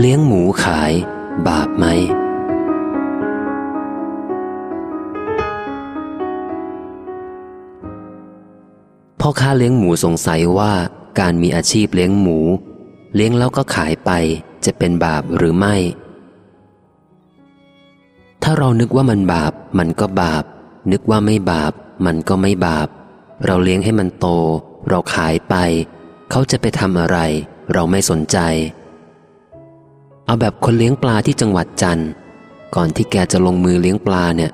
เลี้ยงหมูขาย บาปไหม พ่อค้าเลี้ยงหมูสงสัยว่าการมีอาชีพเลี้ยงหมู เลี้ยงแล้วก็ขายไปจะเป็นบาปหรือไม่ ถ้าเรานึกว่ามันบาป มันก็บาป นึกว่าไม่บาป มันก็ไม่บาป เราเลี้ยงให้มันโต เราขายไป เขาจะไปทำอะไร เราไม่สนใจ เอาแบบคนเลี้ยงปลาที่จังหวัดจันทร์ ก่อนที่แกจะลงมือเลี้ยงปลาเนี่ย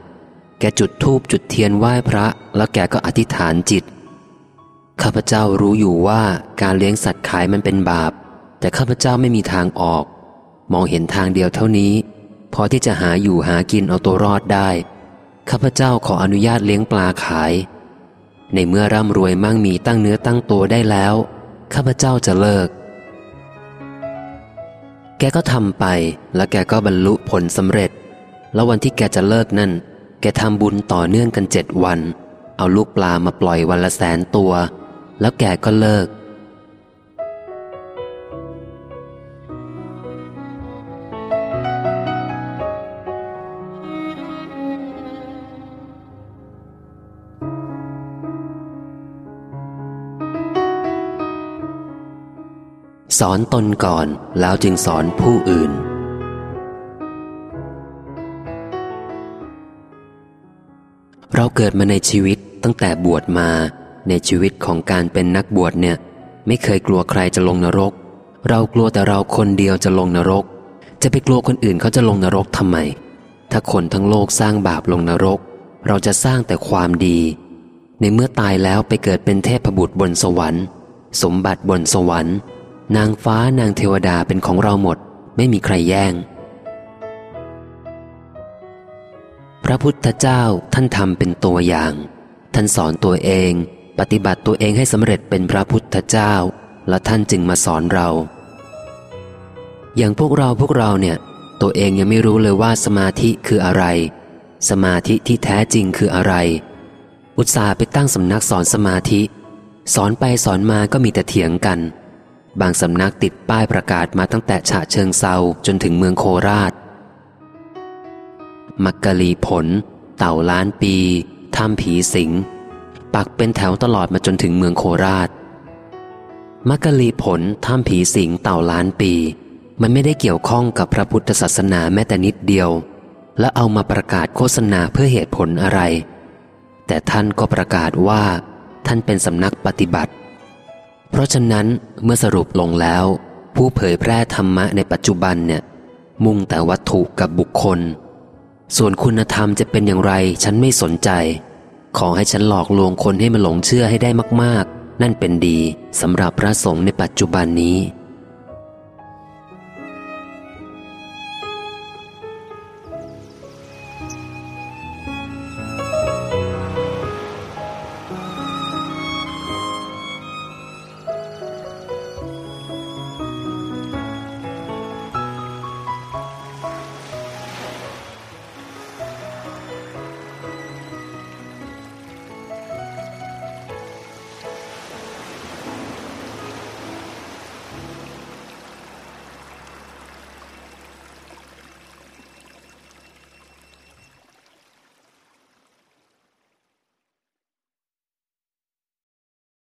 แกจุดธูปจุดเทียนไหว้พระ แล้วแกก็อธิษฐานจิต ข้าพเจ้ารู้อยู่ว่าการเลี้ยงสัตว์ขายมันเป็นบาป แต่ข้าพเจ้าไม่มีทางออก มองเห็นทางเดียวเท่านี้ พอที่จะหาอยู่หากินเอาตัวรอดได้ ข้าพเจ้าขออนุญาตเลี้ยงปลาขาย ในเมื่อร่ำรวยมั่งมีตั้งเนื้อตั้งตัวได้แล้ว ข้าพเจ้าจะเลิก แกก็ทำไปแล้วแกก็บรรลุผลสำเร็จ แล้ววันที่แกจะเลิกนั่น แกทำบุญต่อเนื่องกันเจ็ดวัน เอาลูกปลามาปล่อยวันละแสนตัว แล้วแกก็เลิก สอนตนก่อนแล้วจึงสอนผู้อื่น เราเกิดมาในชีวิตตั้งแต่บวชมาในชีวิตของการเป็นนักบวชเนี่ย ไม่เคยกลัวใครจะลงนรก เรากลัวแต่เราคนเดียวจะลงนรก จะไปกลัวคนอื่นเขาจะลงนรกทำไม ถ้าคนทั้งโลกสร้างบาปลงนรก เราจะสร้างแต่ความดี ในเมื่อตายแล้วไปเกิดเป็นเทพบุตรบนสวรรค์ สมบัติบนสวรรค์ นางฟ้านางเทวดาเป็นของเราหมด ไม่มีใครแย่ง พระพุทธเจ้าท่านทำเป็นตัวอย่าง ท่านสอนตัวเอง ปฏิบัติตัวเองให้สำเร็จเป็นพระพุทธเจ้า แล้วท่านจึงมาสอนเรา อย่างพวกเราพวกเราเนี่ย ตัวเองยังไม่รู้เลยว่าสมาธิคืออะไร สมาธิที่แท้จริงคืออะไร อุตส่าห์ไปตั้งสำนักสอนสมาธิ สอนไปสอนมาก็มีแต่เถียงกัน บางสำนักติดป้ายประกาศมาตั้งแต่ฉะเชิงเซาจนถึงเมืองโคราช มักกะลีผล เต่าล้านปีถ้ำผีสิง ปักเป็นแถวตลอดมาจนถึงเมืองโคราช มักกะลีผลถ้ำผีสิงเต่าล้านปี มันไม่ได้เกี่ยวข้องกับพระพุทธศาสนาแม้แต่นิดเดียว และเอามาประกาศโฆษณาเพื่อเหตุผลอะไร แต่ท่านก็ประกาศว่า ท่านเป็นสำนักปฏิบัติ เพราะฉะนั้นเมื่อสรุปลงแล้ว ผู้เผยแพร่ธรรมะในปัจจุบันเนี่ย มุ่งแต่วัตถุกับบุคคล ส่วนคุณธรรมจะเป็นอย่างไรฉันไม่สนใจ ขอให้ฉันหลอกลวงคนให้มาหลงเชื่อให้ได้มาก ๆ นั่นเป็นดีสำหรับพระสงฆ์ในปัจจุบันนี้